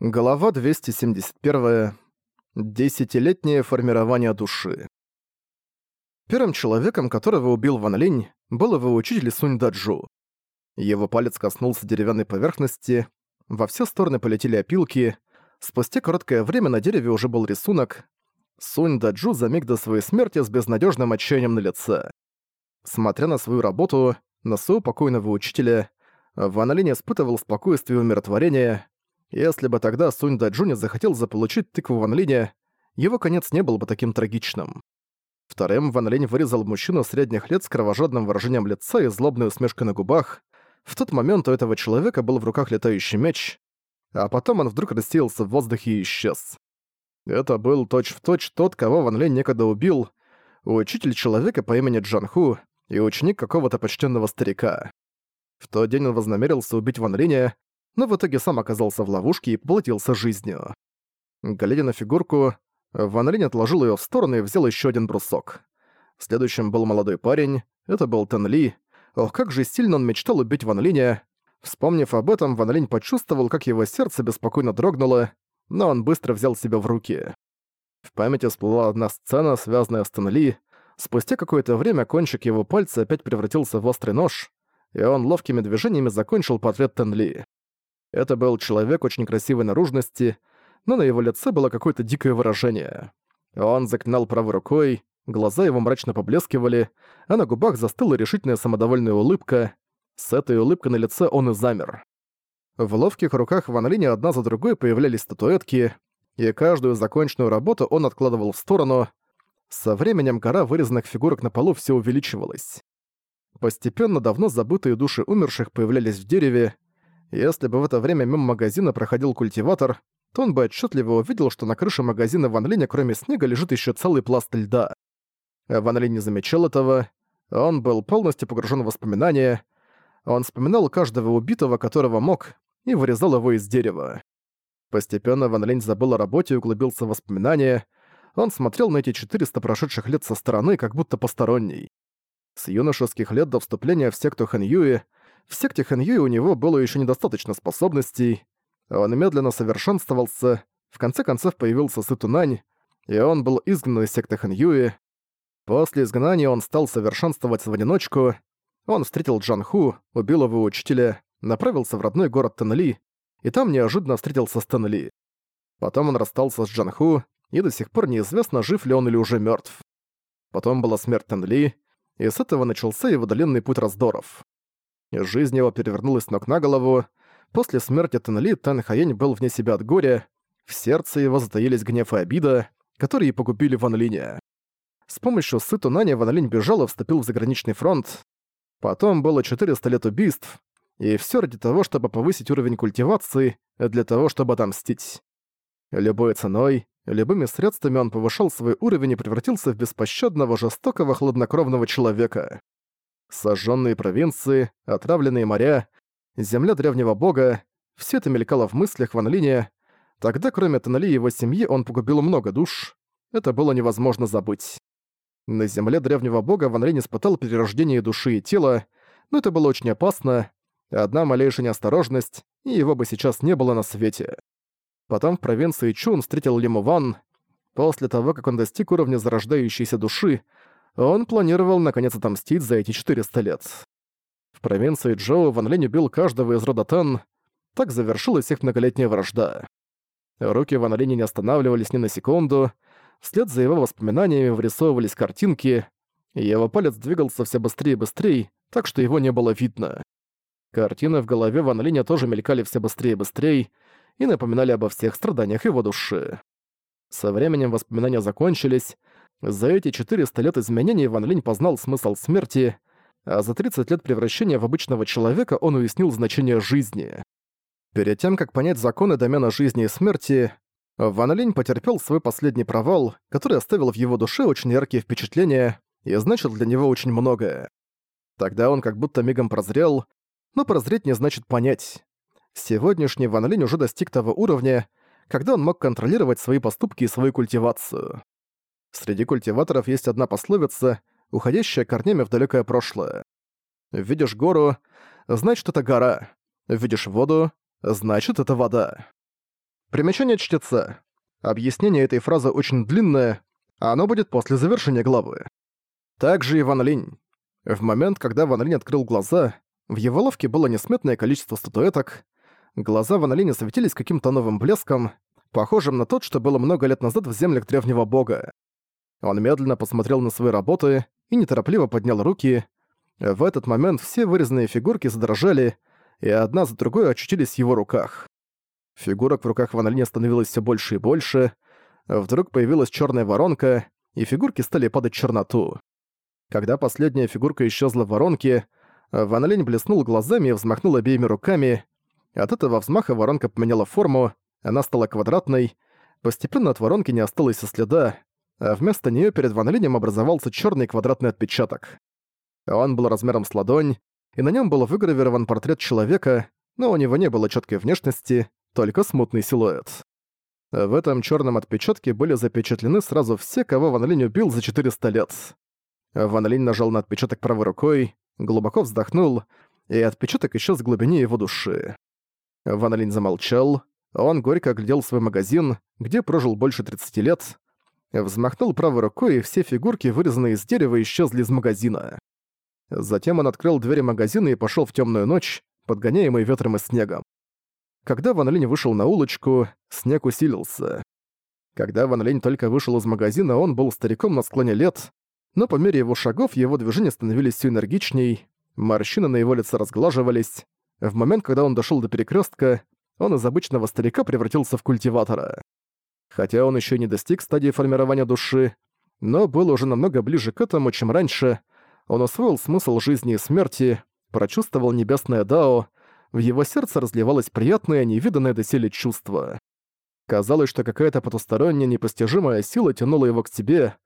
Глава 271. Десятилетнее формирование души. Первым человеком, которого убил Ван Линь, был его учитель Сунь Даджу. Его палец коснулся деревянной поверхности, во все стороны полетели опилки, спустя короткое время на дереве уже был рисунок. Сунь Даджу за миг до своей смерти с безнадежным отчаянием на лице. Смотря на свою работу, на своего покойного учителя, Ван Линь испытывал спокойствие и умиротворение, если бы тогда Сунь Даджуни захотел заполучить тыкву Ван Линя, его конец не был бы таким трагичным. Вторым Ван Линь вырезал мужчину средних лет с кровожадным выражением лица и злобной усмешкой на губах. В тот момент у этого человека был в руках летающий меч, а потом он вдруг растеялся в воздухе и исчез. Это был точь-в-точь точь тот, кого Ван Линь некогда убил, учитель человека по имени Джанху и ученик какого-то почтенного старика. В тот день он вознамерился убить Ван Линя, но в итоге сам оказался в ловушке и поплатился жизнью. Глядя на фигурку, Ван Линь отложил её в сторону и взял ещё один брусок. Следующим был молодой парень, это был Тен Ли. Ох, как же сильно он мечтал убить Ван Линя. Вспомнив об этом, Ван Линь почувствовал, как его сердце беспокойно дрогнуло, но он быстро взял себя в руки. В памяти всплыла одна сцена, связанная с Тен Ли. Спустя какое-то время кончик его пальца опять превратился в острый нож, и он ловкими движениями закончил портрет Тен Ли. Это был человек очень красивой наружности, но на его лице было какое-то дикое выражение. Он заклинал правой рукой, глаза его мрачно поблескивали, а на губах застыла решительная самодовольная улыбка. С этой улыбкой на лице он и замер. В ловких руках Ван Линя одна за другой появлялись статуэтки, и каждую законченную работу он откладывал в сторону. Со временем гора вырезанных фигурок на полу все увеличивалась. Постепенно давно забытые души умерших появлялись в дереве, если бы в это время мимо магазина проходил культиватор, то он бы отчетливо увидел, что на крыше магазина Ван Линя кроме снега лежит еще целый пласт льда. Ван Линь не замечал этого. Он был полностью погружен в воспоминания. Он вспоминал каждого убитого, которого мог, и вырезал его из дерева. Постепенно Ван Линь забыл о работе и углубился в воспоминания. Он смотрел на эти 400 прошедших лет со стороны, как будто посторонний. С юношеских лет до вступления в секту Хэн Юи в секте Хэньюи у него было еще недостаточно способностей. Он медленно совершенствовался, в конце концов появился Сытунань, и он был изгнан из секты Хэньюи. После изгнания он стал совершенствоваться в одиночку. Он встретил Джан Ху, убил его учителя, направился в родной город Тенли, и там неожиданно встретился с Тенли. Потом он расстался с Джан Ху, и до сих пор неизвестно, жив ли он или уже мертв. Потом была смерть Тенли, и с этого начался его длинный путь раздоров. Жизнь его перевернулась ног на голову. После смерти Тенли Тан Хаянь был вне себя от горя. В сердце его затаились гнев и обида, которые погубили Ван Линя. С помощью Сыту Наня Ван Линь бежал и вступил в заграничный фронт. Потом было 400 лет убийств, и все ради того, чтобы повысить уровень культивации, для того, чтобы отомстить. Любой ценой, любыми средствами он повышал свой уровень и превратился в беспощадного, жестокого, хладнокровного человека сожженные провинции, отравленные моря, земля древнего бога — все это мелькало в мыслях Ван Линя. Тогда, кроме Тоннели и его семьи, он погубил много душ. Это было невозможно забыть. На земле древнего бога Ван Линь испытал перерождение души и тела, но это было очень опасно. Одна малейшая неосторожность, и его бы сейчас не было на свете. Потом в провинции Чун встретил Лиму Ван. После того, как он достиг уровня зарождающейся души, он планировал наконец отомстить за эти 400 лет. В провинции Джоу Ван Линь убил каждого из рода Тан. Так завершилась их многолетняя вражда. Руки Ван Линя не останавливались ни на секунду. Вслед за его воспоминаниями вырисовывались картинки, его палец двигался все быстрее и быстрее, так что его не было видно. Картины в голове Ван Линя тоже мелькали все быстрее и быстрее и напоминали обо всех страданиях его души. Со временем воспоминания закончились, за эти 400 лет изменений Ван Линь познал смысл смерти, а за 30 лет превращения в обычного человека он уяснил значение жизни. Перед тем, как понять законы домена жизни и смерти, Ван Линь потерпел свой последний провал, который оставил в его душе очень яркие впечатления и значил для него очень многое. Тогда он как будто мигом прозрел, но прозреть не значит понять. Сегодняшний Ван Линь уже достиг того уровня, когда он мог контролировать свои поступки и свою культивацию. Среди культиваторов есть одна пословица, уходящая корнями в далекое прошлое. Видишь гору — значит, это гора. Видишь воду — значит, это вода. Примечание чтеца. Объяснение этой фразы очень длинное, а оно будет после завершения главы. Также и Ван Линь. В момент, когда Ван Линь открыл глаза, в его лавке было несметное количество статуэток. Глаза Ван Линя светились каким-то новым блеском, похожим на тот, что было много лет назад в землях древнего бога. Он медленно посмотрел на свои работы и неторопливо поднял руки. В этот момент все вырезанные фигурки задрожали, и одна за другой очутились в его руках. Фигурок в руках Ван Линя становилось все больше и больше. Вдруг появилась черная воронка, и фигурки стали падать черноту. Когда последняя фигурка исчезла в воронке, Ван Линь блеснул глазами и взмахнул обеими руками. От этого взмаха воронка поменяла форму, она стала квадратной. Постепенно от воронки не осталось и следа, а вместо нее перед Ван образовался черный квадратный отпечаток. Он был размером с ладонь, и на нем был выгравирован портрет человека, но у него не было четкой внешности, только смутный силуэт. В этом черном отпечатке были запечатлены сразу все, кого Ван убил за 400 лет. Ван нажал на отпечаток правой рукой, глубоко вздохнул, и отпечаток исчез в глубине его души. Ван замолчал, он горько оглядел свой магазин, где прожил больше 30 лет, взмахнул правой рукой, и все фигурки, вырезанные из дерева, исчезли из магазина. Затем он открыл двери магазина и пошел в темную ночь, подгоняемый ветром и снегом. Когда Ван Линь вышел на улочку, снег усилился. Когда Ван Линь только вышел из магазина, он был стариком на склоне лет, но по мере его шагов его движения становились все энергичней, морщины на его лице разглаживались. В момент, когда он дошел до перекрестка, он из обычного старика превратился в культиватора. Хотя он еще не достиг стадии формирования души, но был уже намного ближе к этому, чем раньше. Он усвоил смысл жизни и смерти, прочувствовал небесное дао, в его сердце разливалось приятное, невиданное доселе чувство. Казалось, что какая-то потусторонняя непостижимая сила тянула его к себе.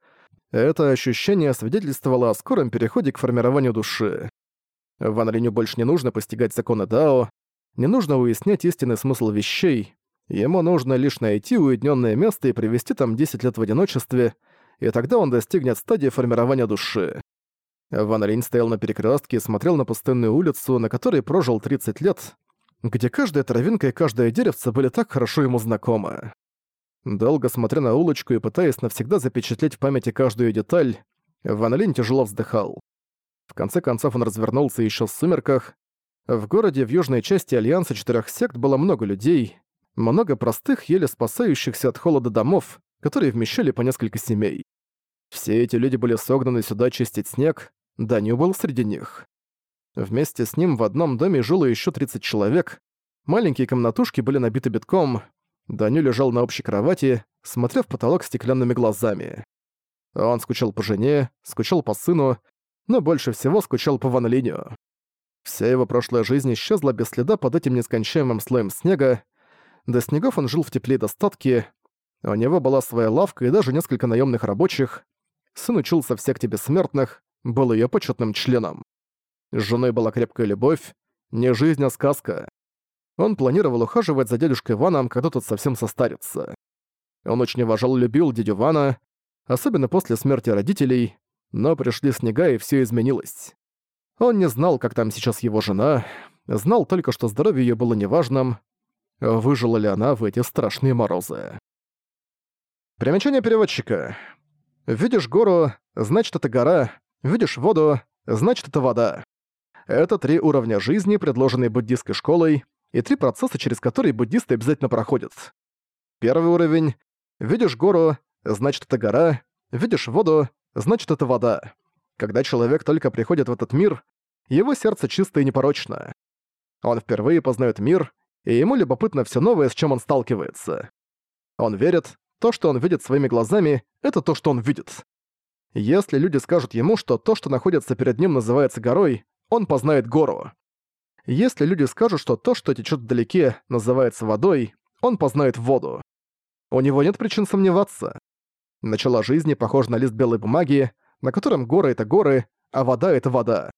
Это ощущение свидетельствовало о скором переходе к формированию души. Ван Линю больше не нужно постигать законы Дао, не нужно уяснять истинный смысл вещей, ему нужно лишь найти уединенное место и провести там 10 лет в одиночестве, и тогда он достигнет стадии формирования души. Ван Линь стоял на перекрестке и смотрел на пустынную улицу, на которой прожил 30 лет, где каждая травинка и каждое деревце были так хорошо ему знакомы. Долго смотря на улочку и пытаясь навсегда запечатлеть в памяти каждую деталь, Ван Линь тяжело вздыхал. В конце концов он развернулся еще в сумерках. В городе в южной части Альянса Четырех Сект было много людей, много простых, еле спасающихся от холода домов, которые вмещали по несколько семей. Все эти люди были согнаны сюда чистить снег, Даню был среди них. Вместе с ним в одном доме жило еще 30 человек, маленькие комнатушки были набиты битком, Даню лежал на общей кровати, смотря в потолок стеклянными глазами. Он скучал по жене, скучал по сыну, но больше всего скучал по Ван Линю. Вся его прошлая жизнь исчезла без следа под этим нескончаемым слоем снега. До снегов он жил в тепле и достатке. У него была своя лавка и даже несколько наемных рабочих. Сын учился в секте бессмертных, был ее почетным членом. С женой была крепкая любовь, не жизнь, а сказка. Он планировал ухаживать за дядюшкой Ваном, когда тот совсем состарится. Он очень уважал и любил дядю Вана, особенно после смерти родителей, но пришли снега, и все изменилось. Он не знал, как там сейчас его жена, знал только, что здоровье ее было неважным, выжила ли она в эти страшные морозы. Примечание переводчика. Видишь гору, значит это гора, видишь воду, значит это вода. Это три уровня жизни, предложенные буддистской школой, и три процесса, через которые буддисты обязательно проходят. Первый уровень — видишь гору, значит это гора, видишь воду, значит это вода. Когда человек только приходит в этот мир, его сердце чисто и непорочно. Он впервые познает мир, и ему любопытно все новое, с чем он сталкивается. Он верит, то, что он видит своими глазами, это то, что он видит. Если люди скажут ему, что то, что находится перед ним, называется горой, он познает гору. Если люди скажут, что то, что течет вдалеке, называется водой, он познает воду. У него нет причин сомневаться. Начало жизни похоже на лист белой бумаги, на котором горы — это горы, а вода — это вода.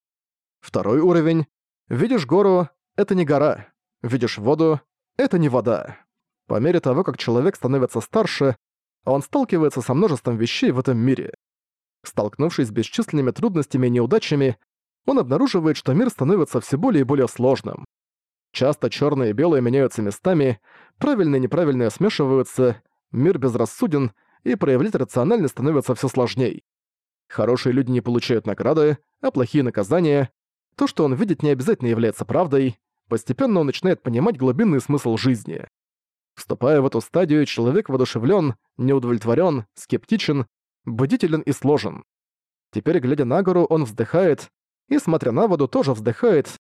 Второй уровень. Видишь гору — это не гора. Видишь воду — это не вода. По мере того, как человек становится старше, он сталкивается со множеством вещей в этом мире. Столкнувшись с бесчисленными трудностями и неудачами, он обнаруживает, что мир становится все более и более сложным. Часто черное и белое меняются местами, правильные и неправильные смешиваются, мир безрассуден, и проявлять рациональность становится все сложней. Хорошие люди не получают награды, а плохие наказания. То, что он видит, не обязательно является правдой. Постепенно он начинает понимать глубинный смысл жизни. Вступая в эту стадию, человек воодушевлен, неудовлетворен, скептичен, бдителен и сложен. Теперь, глядя на гору, он вздыхает, и, смотря на воду, тоже вздыхает.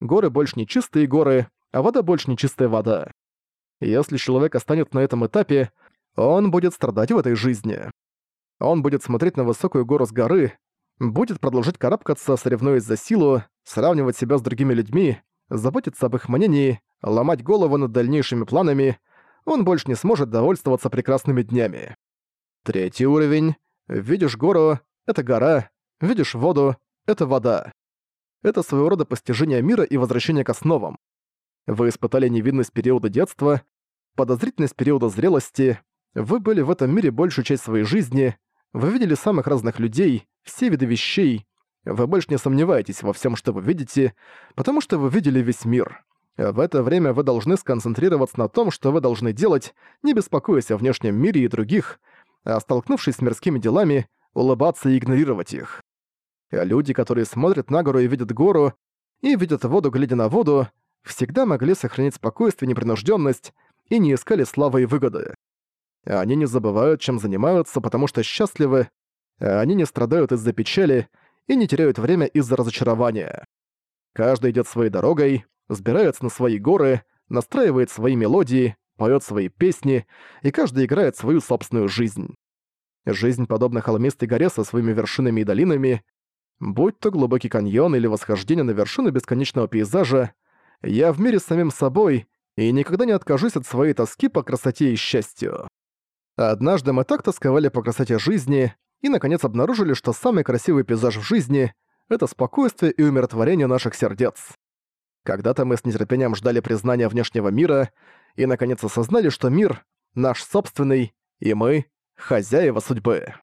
Горы больше не чистые горы, а вода больше не чистая вода. Если человек останется на этом этапе, он будет страдать в этой жизни. Он будет смотреть на высокую гору с горы, будет продолжать карабкаться, соревнуясь за силу, сравнивать себя с другими людьми, заботиться об их мнении, ломать голову над дальнейшими планами, он больше не сможет довольствоваться прекрасными днями. Третий уровень. Видишь гору — это гора, видишь воду — это вода. Это своего рода постижение мира и возвращение к основам. Вы испытали невинность периода детства, подозрительность периода зрелости, вы были в этом мире большую часть своей жизни, вы видели самых разных людей, все виды вещей. Вы больше не сомневаетесь во всем, что вы видите, потому что вы видели весь мир. В это время вы должны сконцентрироваться на том, что вы должны делать, не беспокоясь о внешнем мире и других, а столкнувшись с мирскими делами, улыбаться и игнорировать их. А люди, которые смотрят на гору и видят гору, и видят воду, глядя на воду, всегда могли сохранить спокойствие и непринужденность и не искали славы и выгоды. Они не забывают, чем занимаются, потому что счастливы, они не страдают из-за печали и не теряют время из-за разочарования. Каждый идет своей дорогой, сбирается на свои горы, настраивает свои мелодии, поет свои песни, и каждый играет свою собственную жизнь. Жизнь подобна холмистой горе со своими вершинами и долинами, будь то глубокий каньон или восхождение на вершину бесконечного пейзажа, я в мире с самим собой и никогда не откажусь от своей тоски по красоте и счастью. Однажды мы так тосковали по красоте жизни и, наконец, обнаружили, что самый красивый пейзаж в жизни — это спокойствие и умиротворение наших сердец. Когда-то мы с нетерпением ждали признания внешнего мира и, наконец, осознали, что мир — наш собственный, и мы — хозяева судьбы.